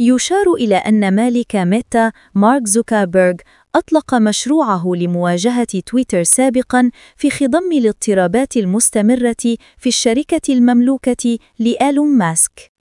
يشار إلى أن مالك ميتا مارك زوكربيرغ أطلق مشروعه لمواجهة تويتر سابقاً في خضم الاضطرابات المستمرة في الشركة المملوكة لإيلون ماسك.